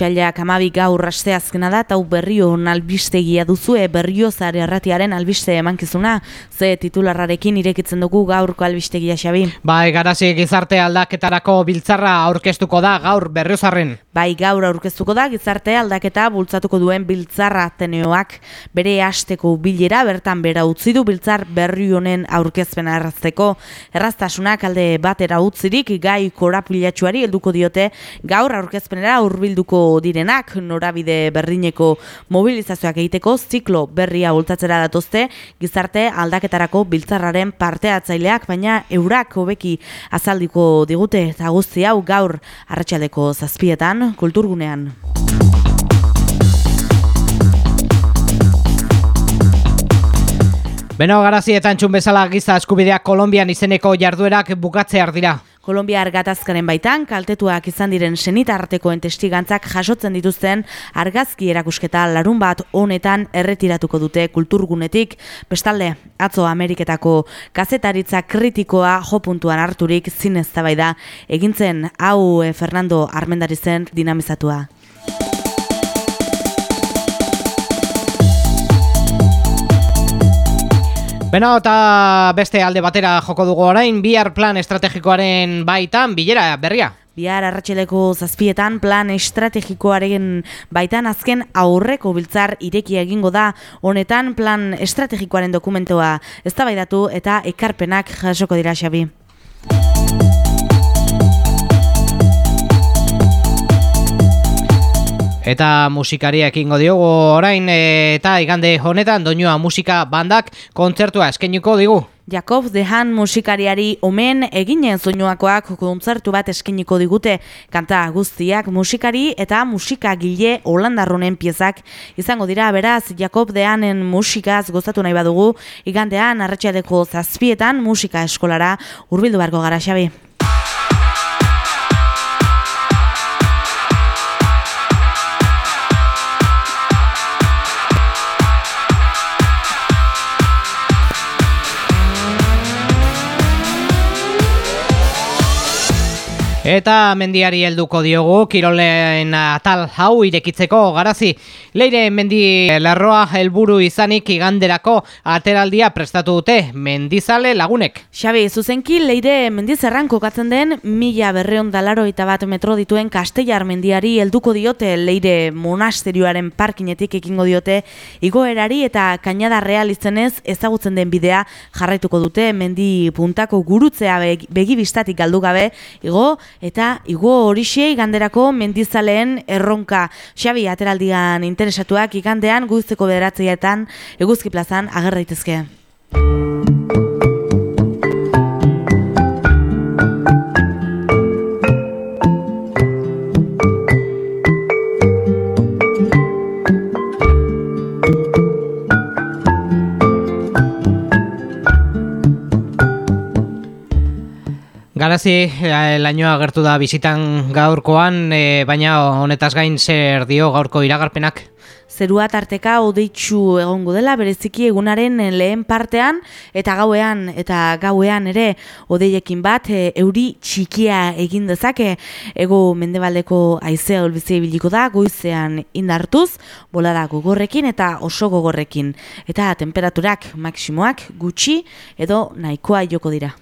Otsailak amabi gaur asteazkena da, eta berrio albistegia duzue berrio zare erratiaren albiste emankizuna, ze titularrarekin irekitzen dugu gaurko albistegia xabi. Bai, garazi gizarte aldaketarako biltzarra aurkeztuko da gaur berriozarren. Bai, gaur aurkeztuko da gizarte aldaketa bultzatuko duen biltzarra teneoak bere hasteko bilera bertan bera utzi du biltzar berri honen aurkezpena errazteko. Erraztasunak alde batera utzirik gai korapilatxuari helduko diote gaur aurkezpenera hurbilduko direnak. Norabide berdineko mobilizazioak egiteko ziklo berria bultatzera datozte gizarte aldaketarako biltzarraren parteatzaileak baina eurak hobeki azaldiko digute. Eta guzti hau gaur arratsaldeko zazpietan kulturgunean. Beno, garazi eta antxun bezala giza eskubideak Kolombian izeneko jarduerak bukatzear dira. Kolombia argatazkaren baitan, kaltetuak izan diren senitartekoen testigantzak jasotzen dituzten argazki erakusketa larun bat honetan erretiratuko dute kulturgunetik. Bestalde, atzo Ameriketako kazetaritza kritikoa jopuntuan harturik zinez da egintzen hau eh, Fernando Armendarizen dinamizatua. Beno, eta beste alde batera joko dugu orain, bihar plan estrategikoaren baitan, bilera berria. Bihar arratxeleko zazpietan plan estrategikoaren baitan azken aurreko biltzar ireki egingo da honetan plan estrategikoaren dokumentoa ez eta ekarpenak jasoko dira xabi. Eta musikariak ingo diogu orain eta igande honetan doinua musika bandak kontzertua eskenuko digu. Jakob Dehan musikariari omen eginen zoinuakoak kontzertu bat eskeniko digute kanta guztiak musikari eta musika gile holandarronen piezak izango dira beraz Jakob Dehanen musikaz gozatu nahi badugu igandean arratxadeko zazpietan musika eskolara urbildu barko gara xabi. Eta mendiari helduko diogu, kirolen atal hau irekitzeko garazi. Leire mendi lerroa helburu izanik iganderako ateraldia prestatu dute mendizale lagunek. Xabi, zuzenki leire mendizerran kokatzen den mila berreon dalaro eta bat metro dituen kastellar mendiari helduko diote leire monasterioaren parkinetik ekingo diote igoerari eta kainada real izenez ezagutzen den bidea jarraituko dute mendi puntako gurutzea begibistatik galdu gabe igo eta igo horixe ganderako mendizaleen erronka. Xabi, ateraldian interesatuak igandean guzteko bederatzeetan eguzki plazan agerraitezke. Garazi, eh, lainoa gertu da bizitan gaurkoan, e, baina honetaz gain zer dio gaurko iragarpenak? Zerua tarteka odeitzu egongo dela bereziki egunaren lehen partean eta gauean eta gauean ere odeiekin bat e, euri txikia egin dezake ego mendebaldeko aizea olbizi biliko da goizean indartuz bolada gogorrekin eta oso gogorrekin eta temperaturak maksimoak gutxi edo nahikoa joko dira.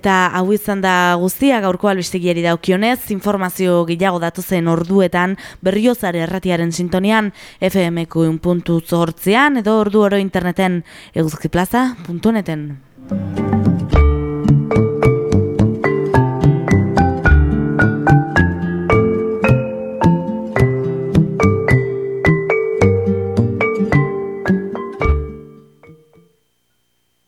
Eta hau izan da guztia gaurko albistegiari daukionez, informazio gehiago datu zen orduetan berriozare erratiaren sintonian FMQ puntu edo ordu oro interneten eguzkiplaza.neten.